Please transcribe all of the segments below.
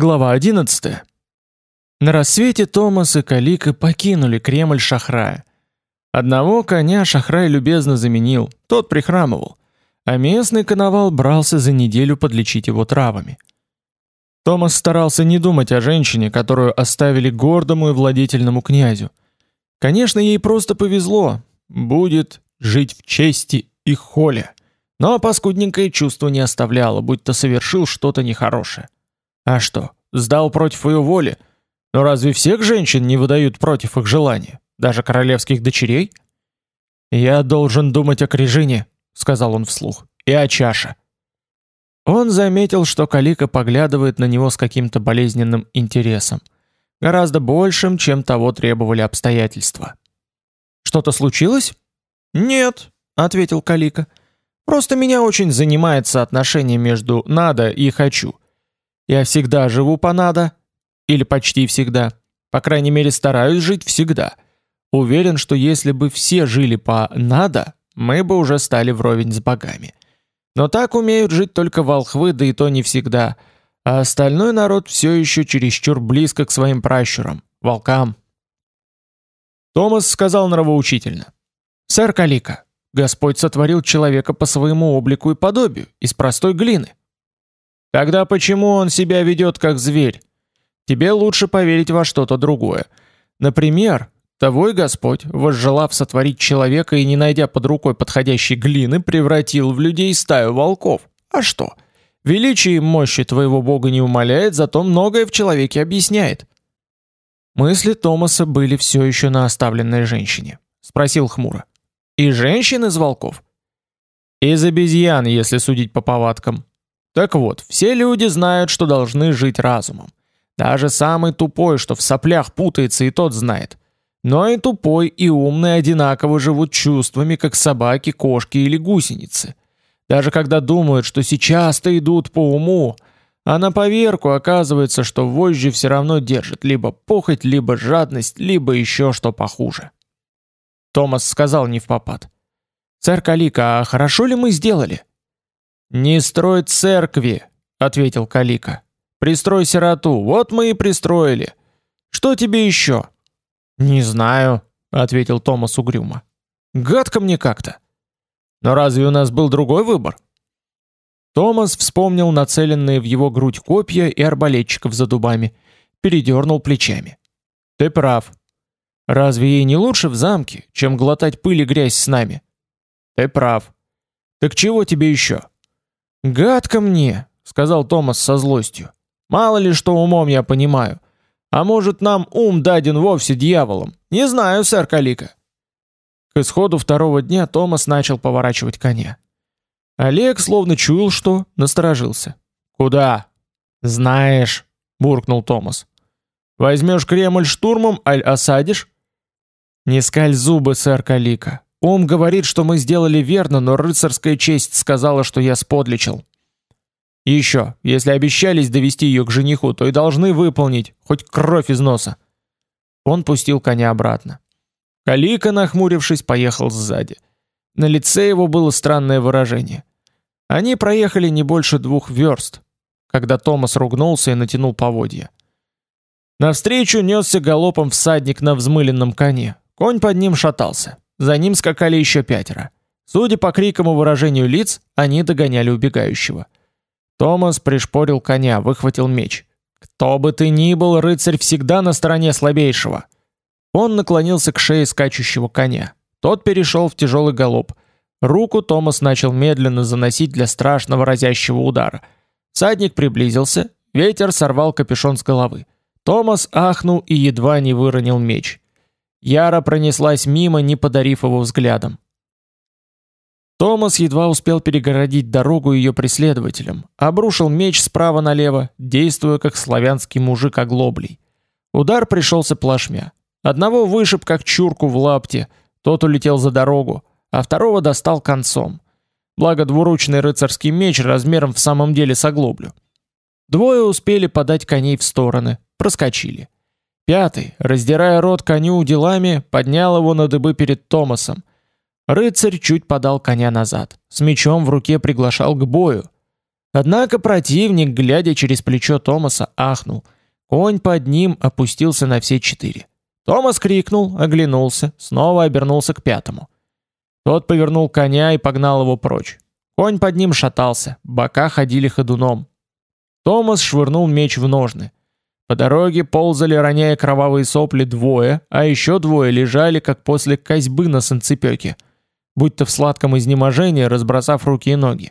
Глава 11. На рассвете Томас и Калика покинули Кремль Шахрая. Одного коня Шахрай любезно заменил, тот прихрамывал, а местный коновал брался за неделю подлечить его травами. Томас старался не думать о женщине, которую оставили гордому и владетельному князю. Конечно, ей просто повезло, будет жить в чести и холе. Но паскудненькое чувство не оставляло, будто совершил что-то нехорошее. А что, сдал против ее воли? Но разве всех женщин не выдают против их желания, даже королевских дочерей? Я должен думать о Крижине, сказал он вслух, и о чаше. Он заметил, что Калика поглядывает на него с каким-то болезненным интересом, гораздо большим, чем того требовали обстоятельства. Что-то случилось? Нет, ответил Калика. Просто меня очень занимает соотношение между надо и хочу. Я всегда живу по надо, или почти всегда. По крайней мере, стараюсь жить всегда. Уверен, что если бы все жили по надо, мы бы уже стали вровень с богами. Но так умеют жить только волхвы, да и то не всегда. А остальной народ все еще чересчур близко к своим пращурам, волкам. Томас сказал нравоучительно. «Сэр Калика, Господь сотворил человека по своему облику и подобию, из простой глины. Тогда почему он себя ведет как зверь? Тебе лучше поверить во что-то другое. Например, Твой Господь, возжелав сотворить человека и не найдя под рукой подходящей глины, превратил в людей стаю волков. А что? Величие и мощи твоего Бога не умаляет, зато многое в человеке объясняет. Мысли Томаса были все еще на оставленной женщине. Спросил хмуро. И женщин из волков? Из обезьян, если судить по повадкам. Так вот, все люди знают, что должны жить разумом. Даже самый тупой, что в соплях путается, и тот знает. Но и тупой, и умный одинаково живут чувствами, как собаки, кошки или гусеницы. Даже когда думают, что сейчас-то идут по уму, а на поверку оказывается, что вожжи все равно держат либо похоть, либо жадность, либо еще что похуже. Томас сказал не в попад. «Царь Калика, а хорошо ли мы сделали?» «Не строй церкви», — ответил Калика. «Пристрой сироту, вот мы и пристроили. Что тебе еще?» «Не знаю», — ответил Томас угрюмо. «Гадко мне как-то». «Но разве у нас был другой выбор?» Томас вспомнил нацеленные в его грудь копья и арбалетчиков за дубами, передернул плечами. «Ты прав. Разве ей не лучше в замке, чем глотать пыль и грязь с нами?» «Ты прав. Так чего тебе еще?» «Гадко мне», — сказал Томас со злостью. «Мало ли что умом я понимаю. А может, нам ум даден вовсе дьяволом? Не знаю, сэр Калика». К исходу второго дня Томас начал поворачивать коня. Олег, словно чуял что, насторожился. «Куда?» «Знаешь», — буркнул Томас. «Возьмешь Кремль штурмом, аль осадишь?» «Не скаль зубы, сэр Калика. Ум говорит, что мы сделали верно, но рыцарская честь сказала, что я сподличил. И еще, если обещались довести ее к жениху, то и должны выполнить, хоть кровь из носа. Он пустил коня обратно. Калика, нахмурившись, поехал сзади. На лице его было странное выражение. Они проехали не больше двух верст, когда Томас ругнулся и натянул поводья. Навстречу несся галопом всадник на взмыленном коне. Конь под ним шатался. За ним скакали еще пятеро. Судя по крикам и выражению лиц, они догоняли убегающего. Томас пришпорил коня, выхватил меч. «Кто бы ты ни был, рыцарь всегда на стороне слабейшего!» Он наклонился к шее скачущего коня. Тот перешел в тяжелый галоп. Руку Томас начал медленно заносить для страшного разящего удара. Садник приблизился, ветер сорвал капюшон с головы. Томас ахнул и едва не выронил меч. Яра пронеслась мимо, не подарив его взглядом. Томас едва успел перегородить дорогу ее преследователям, обрушил меч справа налево, действуя как славянский мужик оглоблей. Удар пришелся плашмя. Одного вышиб как чурку в лапте, тот улетел за дорогу, а второго достал концом. Благо двуручный рыцарский меч размером в самом деле с оглоблю. Двое успели подать коней в стороны, проскочили. Пятый, раздирая рот коню делами, поднял его на дыбы перед Томасом. Рыцарь чуть подал коня назад, с мечом в руке приглашал к бою. Однако противник, глядя через плечо Томаса, ахнул. Конь под ним опустился на все четыре. Томас крикнул, оглянулся, снова обернулся к пятому. Тот повернул коня и погнал его прочь. Конь под ним шатался, бока ходили ходуном. Томас швырнул меч в ножны. По дороге ползали, роняя кровавые сопли, двое, а еще двое лежали, как после козьбы на санцепёке, будто в сладком изнеможении, разбросав руки и ноги.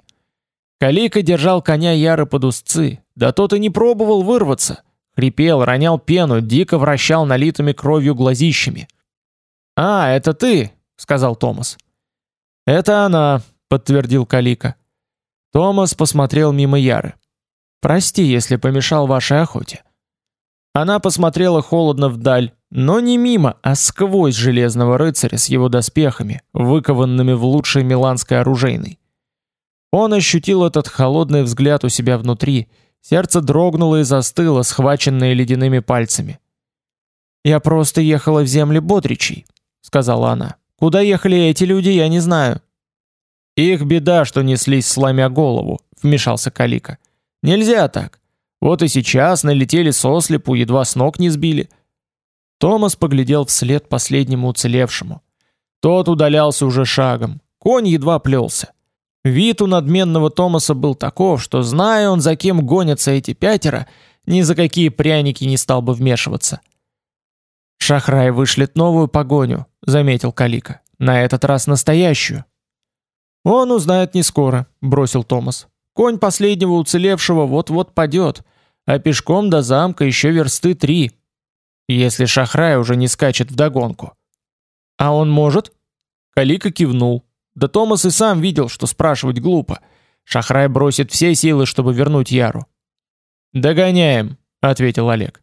Калика держал коня Яры под узцы, да тот и не пробовал вырваться. Хрипел, ронял пену, дико вращал налитыми кровью глазищами. «А, это ты!» — сказал Томас. «Это она», — подтвердил Калика. Томас посмотрел мимо Яры. «Прости, если помешал вашей охоте». Она посмотрела холодно вдаль, но не мимо, а сквозь железного рыцаря с его доспехами, выкованными в лучшей миланской оружейной. Он ощутил этот холодный взгляд у себя внутри, сердце дрогнуло и застыло, схваченное ледяными пальцами. «Я просто ехала в земли Бодричей», — сказала она. «Куда ехали эти люди, я не знаю». «Их беда, что неслись, сломя голову», — вмешался Калика. «Нельзя так. Вот и сейчас налетели сослепу, едва с ног не сбили». Томас поглядел вслед последнему уцелевшему. Тот удалялся уже шагом. Конь едва плелся. Вид у надменного Томаса был таков, что, зная он, за кем гонятся эти пятеро, ни за какие пряники не стал бы вмешиваться. «Шахрай вышлет новую погоню», — заметил Калика. «На этот раз настоящую». «Он узнает не скоро», — бросил Томас. «Конь последнего уцелевшего вот-вот падет, а пешком до замка еще версты три, если Шахрай уже не скачет вдогонку». «А он может?» Калика кивнул. Да Томас и сам видел, что спрашивать глупо. Шахрай бросит все силы, чтобы вернуть Яру. «Догоняем», — ответил Олег.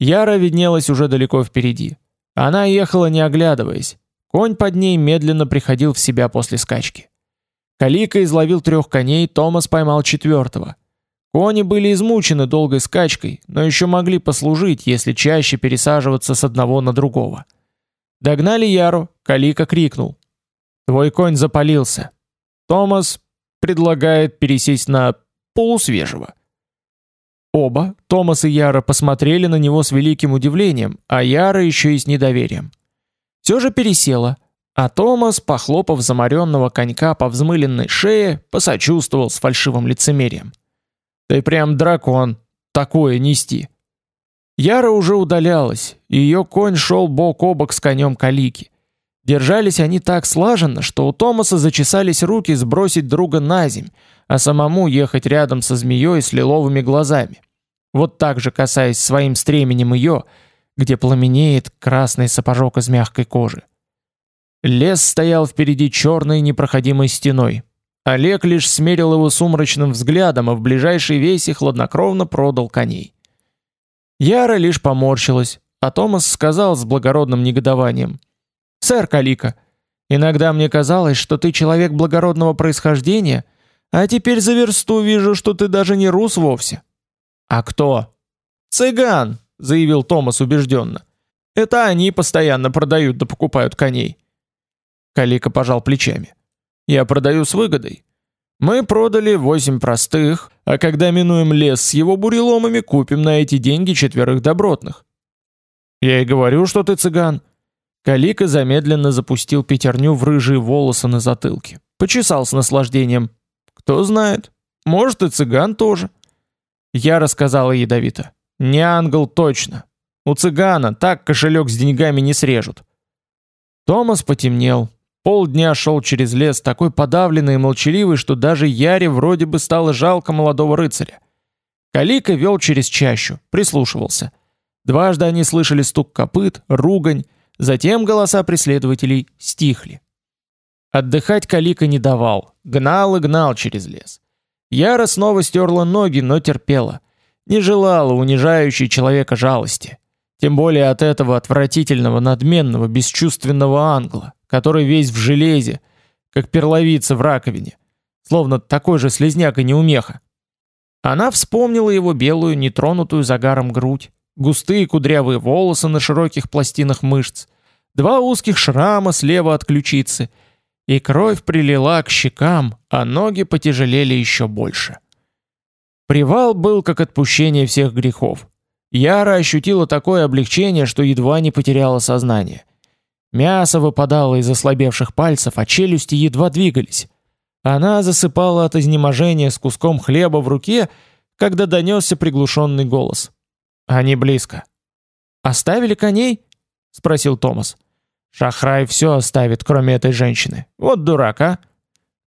Яра виднелась уже далеко впереди. Она ехала не оглядываясь. Конь под ней медленно приходил в себя после скачки. Калика изловил трех коней, Томас поймал четвертого. Кони были измучены долгой скачкой, но еще могли послужить, если чаще пересаживаться с одного на другого. Догнали Яру, Калика крикнул. Твой конь запалился. Томас предлагает пересесть на полусвежего. Оба, Томас и Яра, посмотрели на него с великим удивлением, а Яра еще и с недоверием. Все же пересела, а Томас, похлопав заморенного конька по взмыленной шее, посочувствовал с фальшивым лицемерием. «Ты прям дракон, такое нести!» Яра уже удалялась, и ее конь шел бок о бок с конем Калики. Держались они так слаженно, что у Томаса зачесались руки сбросить друга на земь, а самому ехать рядом со змеей с лиловыми глазами. Вот так же касаясь своим стременем ее, где пламенеет красный сапожок из мягкой кожи. Лес стоял впереди черной непроходимой стеной. Олег лишь смерил его сумрачным взглядом, а в ближайшей весе хладнокровно продал коней. Яра лишь поморщилась, а Томас сказал с благородным негодованием — Сэр Калика, иногда мне казалось, что ты человек благородного происхождения, а теперь за версту вижу, что ты даже не рус вовсе. А кто? Цыган, заявил Томас убежденно. Это они постоянно продают да покупают коней. Калика пожал плечами. Я продаю с выгодой. Мы продали восемь простых, а когда минуем лес с его буреломами, купим на эти деньги четверых добротных. Я и говорю, что ты цыган. Калика замедленно запустил пятерню в рыжие волосы на затылке. Почесал с наслаждением. Кто знает, может и цыган тоже. Я рассказала ядовито. Не ангел точно. У цыгана так кошелек с деньгами не срежут. Томас потемнел. Полдня шел через лес, такой подавленный и молчаливый, что даже Яре вроде бы стало жалко молодого рыцаря. Калика вел через чащу, прислушивался. Дважды они слышали стук копыт, ругань, Затем голоса преследователей стихли. Отдыхать Калика не давал, гнал и гнал через лес. Яра снова стерла ноги, но терпела. Не желала унижающей человека жалости. Тем более от этого отвратительного, надменного, бесчувственного англа, который весь в железе, как перловица в раковине, словно такой же слезняк и неумеха. Она вспомнила его белую, нетронутую загаром грудь, густые кудрявые волосы на широких пластинах мышц, два узких шрама слева от ключицы, и кровь прилила к щекам, а ноги потяжелели еще больше. Привал был как отпущение всех грехов. Яра ощутила такое облегчение, что едва не потеряла сознание. Мясо выпадало из ослабевших пальцев, а челюсти едва двигались. Она засыпала от изнеможения с куском хлеба в руке, когда донесся приглушенный голос. Они близко. «Оставили коней?» — спросил Томас. «Шахрай все оставит, кроме этой женщины. Вот дурак, а!»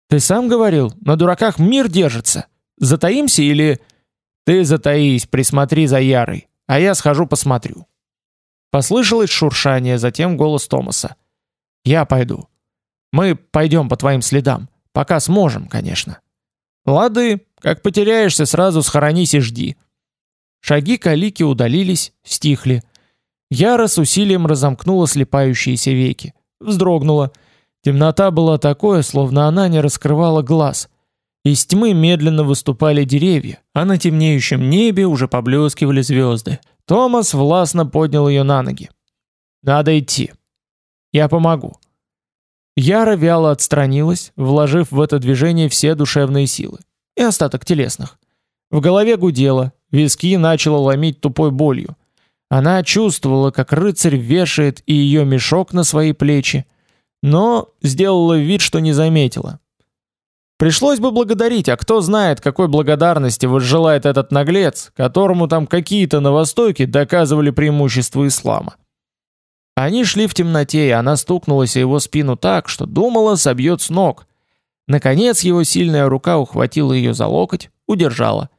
«Ты сам говорил, на дураках мир держится. Затаимся или...» «Ты затаись, присмотри за Ярой, а я схожу посмотрю». Послышалось шуршание, затем голос Томаса. «Я пойду. Мы пойдем по твоим следам. Пока сможем, конечно». «Лады, как потеряешься, сразу схоронись и жди». Шаги Калики удалились, стихли. Яра с усилием разомкнула слепающиеся веки. Вздрогнула. Темнота была такой, словно она не раскрывала глаз. Из тьмы медленно выступали деревья, а на темнеющем небе уже поблескивали звезды. Томас властно поднял ее на ноги. «Надо идти. Я помогу». Яра вяло отстранилась, вложив в это движение все душевные силы и остаток телесных. В голове гудело, виски начало ломить тупой болью. Она чувствовала, как рыцарь вешает и ее мешок на свои плечи, но сделала вид, что не заметила. Пришлось бы благодарить, а кто знает, какой благодарности возжелает этот наглец, которому там какие-то на Востоке доказывали преимущество ислама. Они шли в темноте, и она стукнулась о его спину так, что думала, собьет с ног. Наконец его сильная рука ухватила ее за локоть, удержала.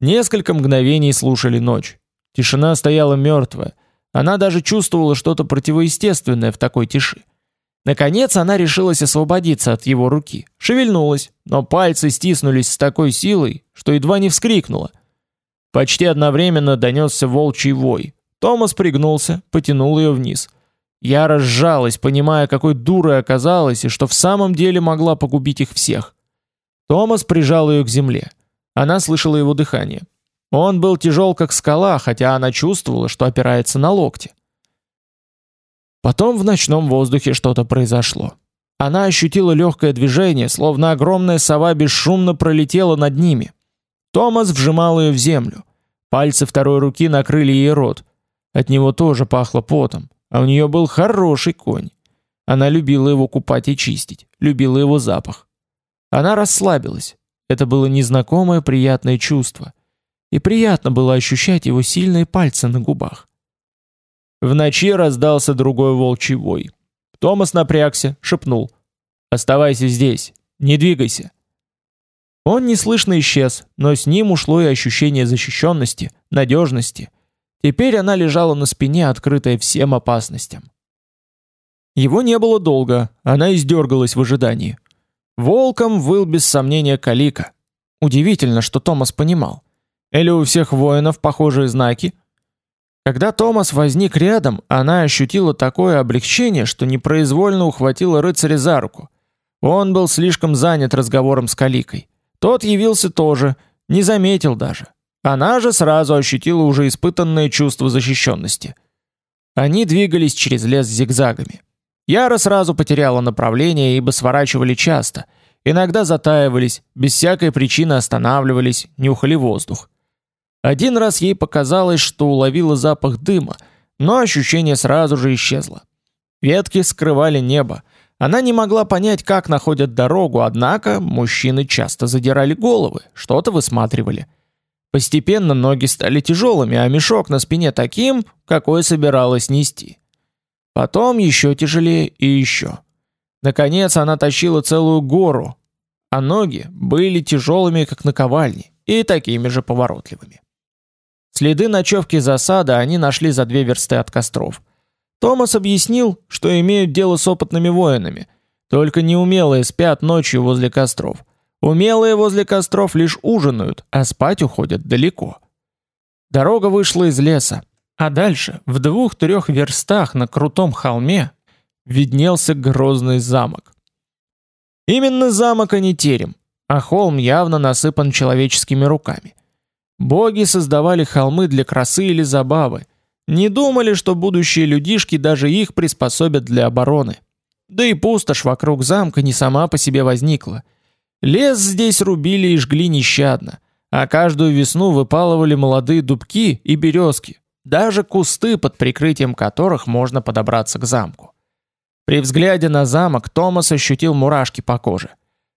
Несколько мгновений слушали ночь. Тишина стояла мертвая. Она даже чувствовала что-то противоестественное в такой тиши. Наконец она решилась освободиться от его руки. Шевельнулась, но пальцы стиснулись с такой силой, что едва не вскрикнула. Почти одновременно донесся волчий вой. Томас пригнулся, потянул ее вниз. Я разжалась, понимая, какой дурой оказалась и что в самом деле могла погубить их всех. Томас прижал ее к земле. Она слышала его дыхание. Он был тяжел, как скала, хотя она чувствовала, что опирается на локти. Потом в ночном воздухе что-то произошло. Она ощутила легкое движение, словно огромная сова бесшумно пролетела над ними. Томас вжимал ее в землю. Пальцы второй руки накрыли ей рот. От него тоже пахло потом, а у нее был хороший конь. Она любила его купать и чистить, любила его запах. Она расслабилась. Это было незнакомое приятное чувство. И приятно было ощущать его сильные пальцы на губах. В ночи раздался другой волчий вой. Томас напрягся, шепнул: "Оставайся здесь, не двигайся". Он неслышно исчез, но с ним ушло и ощущение защищенности, надежности. Теперь она лежала на спине, открытая всем опасностям. Его не было долго, она издергалась в ожидании. Волком выл без сомнения Калика. Удивительно, что Томас понимал. Или у всех воинов похожие знаки? Когда Томас возник рядом, она ощутила такое облегчение, что непроизвольно ухватила рыцаря за руку. Он был слишком занят разговором с Каликой. Тот явился тоже, не заметил даже. Она же сразу ощутила уже испытанное чувство защищенности. Они двигались через лес зигзагами. Яра сразу потеряла направление, ибо сворачивали часто. Иногда затаивались, без всякой причины останавливались, нюхали воздух. Один раз ей показалось, что уловила запах дыма, но ощущение сразу же исчезло. Ветки скрывали небо. Она не могла понять, как находят дорогу, однако мужчины часто задирали головы, что-то высматривали. Постепенно ноги стали тяжелыми, а мешок на спине таким, какой собиралась нести. Потом еще тяжелее и еще. Наконец она тащила целую гору, а ноги были тяжелыми, как наковальни, и такими же поворотливыми. Следы ночевки засады они нашли за две версты от костров. Томас объяснил, что имеют дело с опытными воинами, только неумелые спят ночью возле костров. Умелые возле костров лишь ужинают, а спать уходят далеко. Дорога вышла из леса, а дальше, в двух-трех верстах на крутом холме, виднелся грозный замок. Именно замок, а не терем, а холм явно насыпан человеческими руками. Боги создавали холмы для красы или забавы. Не думали, что будущие людишки даже их приспособят для обороны. Да и пустошь вокруг замка не сама по себе возникла. Лес здесь рубили и жгли нещадно, а каждую весну выпалывали молодые дубки и березки, даже кусты, под прикрытием которых можно подобраться к замку. При взгляде на замок Томас ощутил мурашки по коже.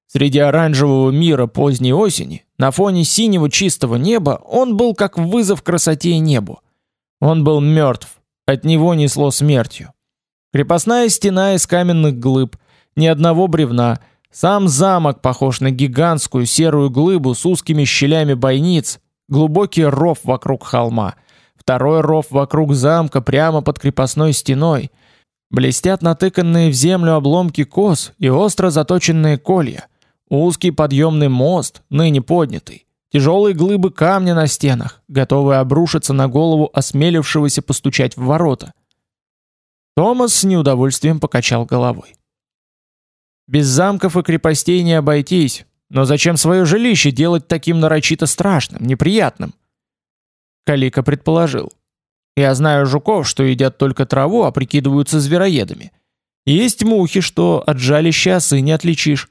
Среди оранжевого мира поздней осени, на фоне синего чистого неба, он был как вызов красоте и небу. Он был мертв, от него несло смертью. Крепостная стена из каменных глыб, ни одного бревна, сам замок похож на гигантскую серую глыбу с узкими щелями бойниц, глубокий ров вокруг холма, второй ров вокруг замка прямо под крепостной стеной. Блестят натыканные в землю обломки кос и остро заточенные колья. Узкий подъемный мост, ныне поднятый. Тяжелые глыбы камня на стенах, готовые обрушиться на голову осмелившегося постучать в ворота. Томас с неудовольствием покачал головой. Без замков и крепостей не обойтись, но зачем свое жилище делать таким нарочито страшным, неприятным? Калика предположил. Я знаю жуков, что едят только траву, а прикидываются звероедами. Есть мухи, что от жалища осы не отличишь.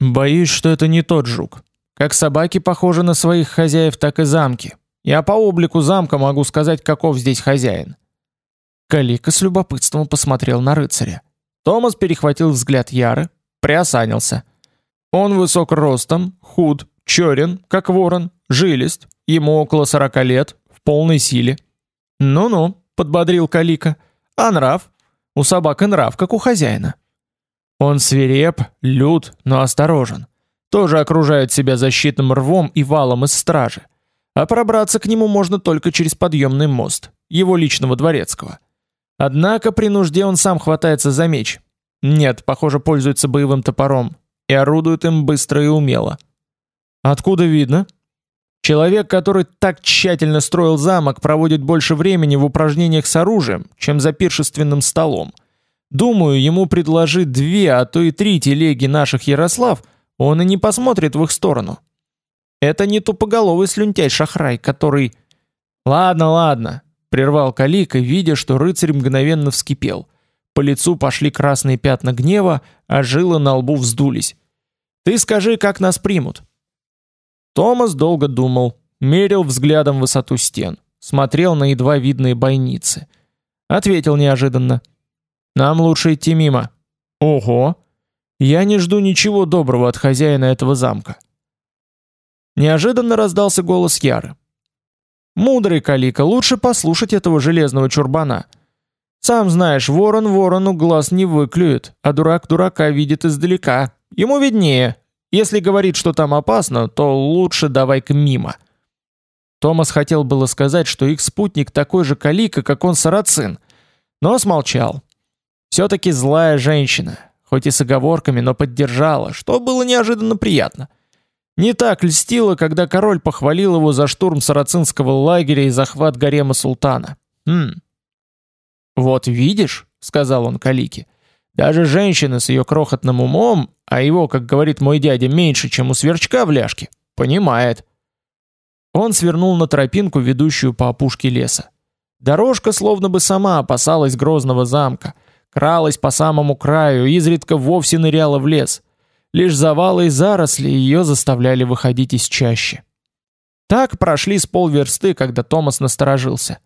Боюсь, что это не тот жук. Как собаки похожи на своих хозяев, так и замки. Я по облику замка могу сказать, каков здесь хозяин. Калика с любопытством посмотрел на рыцаря. Томас перехватил взгляд Яры, приосанился. Он высок ростом, худ, черен, как ворон, жилист, ему около сорока лет, в полной силе. «Ну-ну», — подбодрил Калика, — «а нрав? У собак и нрав, как у хозяина». Он свиреп, лют, но осторожен. Тоже окружает себя защитным рвом и валом из стражи. А пробраться к нему можно только через подъемный мост, его личного дворецкого. Однако при нужде он сам хватается за меч, нет, похоже, пользуется боевым топором и орудует им быстро и умело. Откуда видно? Человек, который так тщательно строил замок, проводит больше времени в упражнениях с оружием, чем за пиршественным столом. Думаю, ему предложить две, а то и три телеги наших Ярослав, он и не посмотрит в их сторону. Это не тупоголовый слюнтяй Шахрай, который... Ладно, ладно, прервал Калика, видя, что рыцарь мгновенно вскипел. По лицу пошли красные пятна гнева, а жилы на лбу вздулись. Ты скажи, как нас примут? Томас долго думал, мерил взглядом высоту стен, смотрел на едва видные бойницы. Ответил неожиданно: "Нам лучше идти мимо". Ого. Я не жду ничего доброго от хозяина этого замка. Неожиданно раздался голос Яры. Мудрый Калика, лучше послушать этого железного чурбана. Сам знаешь, ворон ворону глаз не выклюет, а дурак дурака видит издалека. Ему виднее. Если говорит, что там опасно, то лучше давай-ка мимо. Томас хотел было сказать, что их спутник такой же калика, как он сарацин, но смолчал. Все-таки злая женщина, хоть и с оговорками, но поддержала, что было неожиданно приятно. Не так льстило, когда король похвалил его за штурм сарацинского лагеря и захват гарема султана. Хм, «Вот видишь», — сказал он Калике, — «даже женщина с ее крохотным умом, а его, как говорит мой дядя, меньше, чем у сверчка в ляжке, понимает». Он свернул на тропинку, ведущую по опушке леса. Дорожка словно бы сама опасалась грозного замка, кралась по самому краю, изредка вовсе ныряла в лес. Лишь завалы и заросли ее заставляли выходить из чащи. Так прошли с полверсты, когда Томас насторожился.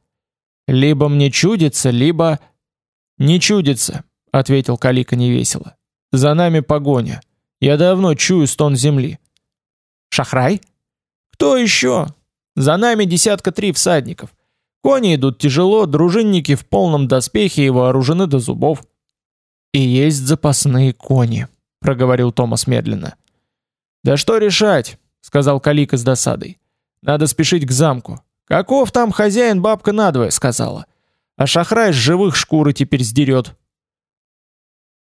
Либо мне чудится, либо не чудится, ответил Калика невесело. За нами погоня. Я давно чую стон земли. Шахрай? Кто еще? За нами десятка три всадников. Кони идут тяжело, дружинники в полном доспехе и вооружены до зубов. И есть запасные кони, проговорил Томас медленно. Да что решать, сказал Калика с досадой. Надо спешить к замку. Каков там хозяин, бабка надвое сказала. А шахрай с живых шкуры теперь сдерет.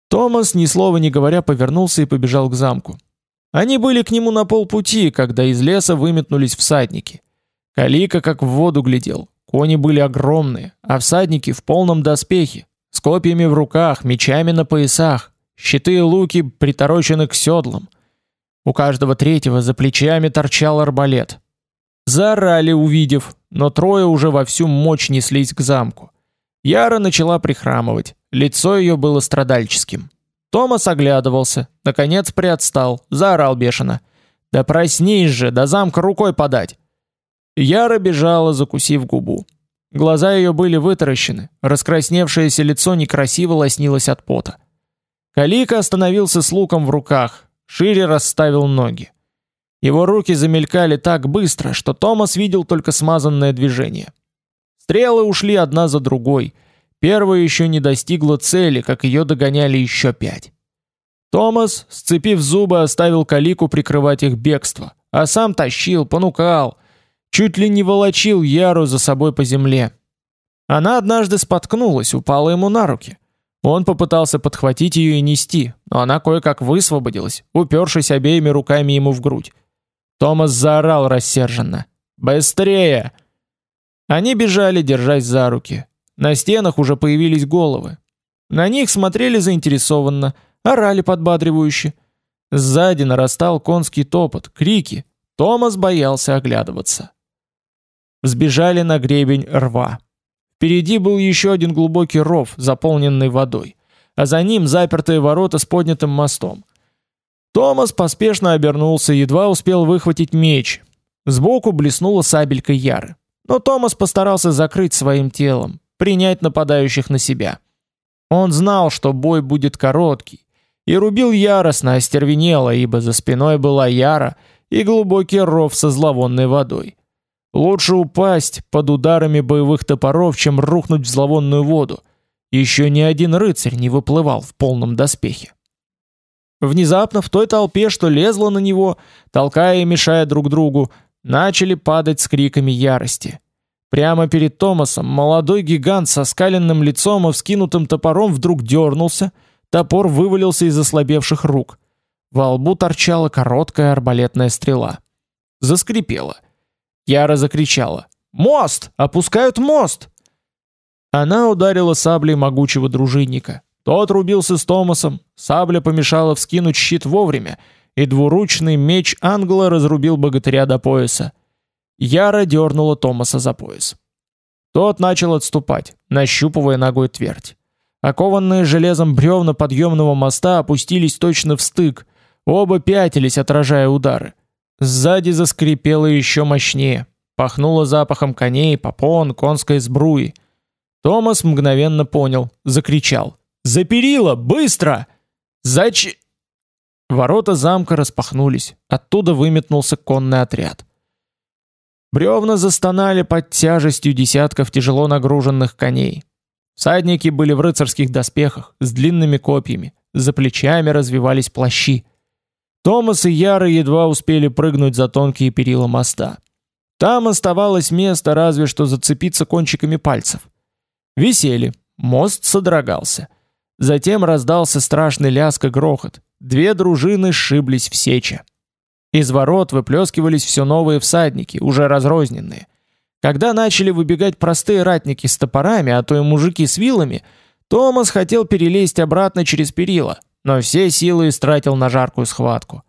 Томас, ни слова не говоря, повернулся и побежал к замку. Они были к нему на полпути, когда из леса выметнулись всадники. Калика как в воду глядел. Кони были огромные, а всадники в полном доспехе, с копьями в руках, мечами на поясах, щиты и луки приторочены к седлам. У каждого третьего за плечами торчал арбалет. Заорали, увидев, но трое уже во всю мощь неслись к замку. Яра начала прихрамывать, лицо ее было страдальческим. Томас оглядывался, наконец приотстал, заорал бешено. Да проснись же, до замка рукой подать. Яра бежала, закусив губу. Глаза ее были вытаращены, раскрасневшееся лицо некрасиво лоснилось от пота. Калика остановился с луком в руках, шире расставил ноги. Его руки замелькали так быстро, что Томас видел только смазанное движение. Стрелы ушли одна за другой. Первая еще не достигла цели, как ее догоняли еще пять. Томас, сцепив зубы, оставил Калику прикрывать их бегство, а сам тащил, понукал, чуть ли не волочил Яру за собой по земле. Она однажды споткнулась, упала ему на руки. Он попытался подхватить ее и нести, но она кое-как высвободилась, упершись обеими руками ему в грудь. Томас заорал рассерженно: "Быстрее!" Они бежали, держась за руки. На стенах уже появились головы. На них смотрели заинтересованно, орали подбадривающе. Сзади нарастал конский топот, крики. Томас боялся оглядываться. Взбежали на гребень рва. Впереди был еще один глубокий ров, заполненный водой, а за ним запертые ворота с поднятым мостом. Томас поспешно обернулся, едва успел выхватить меч. Сбоку блеснула сабелька Яры. Но Томас постарался закрыть своим телом, принять нападающих на себя. Он знал, что бой будет короткий, и рубил яростно, остервенело, ибо за спиной была Яра и глубокий ров со зловонной водой. Лучше упасть под ударами боевых топоров, чем рухнуть в зловонную воду. Еще ни один рыцарь не выплывал в полном доспехе. Внезапно в той толпе, что лезла на него, толкая и мешая друг другу, начали падать с криками ярости. Прямо перед Томасом молодой гигант со скаленным лицом и вскинутым топором вдруг дернулся, топор вывалился из ослабевших рук. Во лбу торчала короткая арбалетная стрела. Заскрипело. Яра закричала: "Мост! Опускают мост!" Она ударила саблей могучего дружинника. Тот рубился с Томасом, сабля помешала вскинуть щит вовремя, и двуручный меч Англа разрубил богатыря до пояса. Яра дернула Томаса за пояс. Тот начал отступать, нащупывая ногой твердь. Окованные железом бревна подъемного моста опустились точно в стык. Оба пятились, отражая удары. Сзади заскрипело еще мощнее. Пахнуло запахом коней, попон, конской сбруи. Томас мгновенно понял, закричал: "За перила, быстро!" "Зач..." Ворота замка распахнулись. Оттуда выметнулся конный отряд. Бревна застонали под тяжестью десятков тяжело нагруженных коней. Всадники были в рыцарских доспехах, с длинными копьями, за плечами развивались плащи. Томас и Яра едва успели прыгнуть за тонкие перила моста. Там оставалось место разве что зацепиться кончиками пальцев. Висели, мост содрогался. Затем раздался страшный лязг и грохот. Две дружины сшиблись в сече. Из ворот выплескивались все новые всадники, уже разрозненные. Когда начали выбегать простые ратники с топорами, а то и мужики с вилами, Томас хотел перелезть обратно через перила — но все силы истратил на жаркую схватку.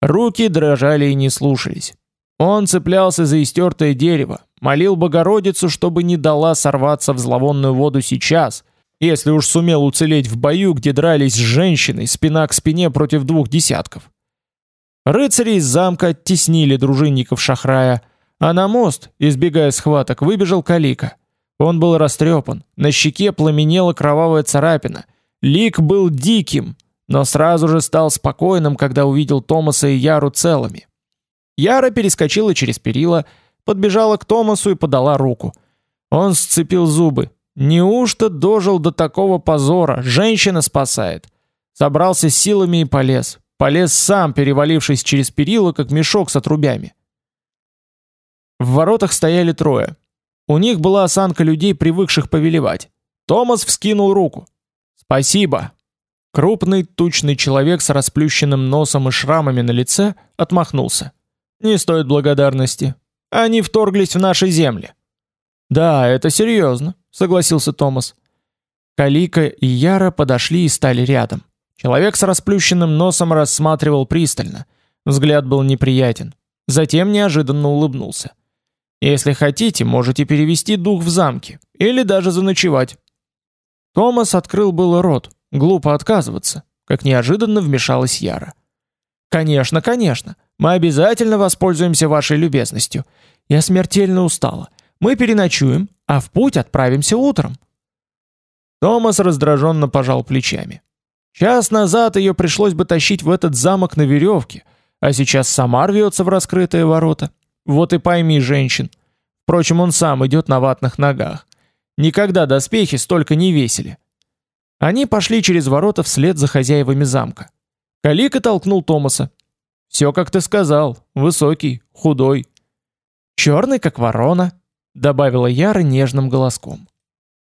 Руки дрожали и не слушались. Он цеплялся за истертое дерево, молил Богородицу, чтобы не дала сорваться в зловонную воду сейчас, если уж сумел уцелеть в бою, где дрались с женщиной спина к спине против двух десятков. Рыцари из замка оттеснили дружинников Шахрая, а на мост, избегая схваток, выбежал Калика. Он был растрепан, на щеке пламенела кровавая царапина. Лик был диким, но сразу же стал спокойным, когда увидел Томаса и Яру целыми. Яра перескочила через перила, подбежала к Томасу и подала руку. Он сцепил зубы. Неужто дожил до такого позора? Женщина спасает. Собрался силами и полез. Полез сам, перевалившись через перила, как мешок с отрубями. В воротах стояли трое. У них была осанка людей, привыкших повелевать. Томас вскинул руку. «Спасибо!» Крупный, тучный человек с расплющенным носом и шрамами на лице отмахнулся. Не стоит благодарности. Они вторглись в наши земли. Да, это серьезно, согласился Томас. Калика и Яра подошли и стали рядом. Человек с расплющенным носом рассматривал пристально. Взгляд был неприятен. Затем неожиданно улыбнулся. Если хотите, можете перевести дух в замке или даже заночевать. Томас открыл было рот, Глупо отказываться, как неожиданно вмешалась Яра. Конечно, конечно. Мы обязательно воспользуемся вашей любезностью. Я смертельно устала. Мы переночуем, а в путь отправимся утром». Томас раздраженно пожал плечами. Час назад ее пришлось бы тащить в этот замок на веревке, а сейчас сама рвется в раскрытые ворота. Вот и пойми женщин. Впрочем, он сам идет на ватных ногах. Никогда доспехи столько не весили. Они пошли через ворота вслед за хозяевами замка. Калика толкнул Томаса. «Все, как ты сказал. Высокий, худой». «Черный, как ворона», — добавила Яра нежным голоском.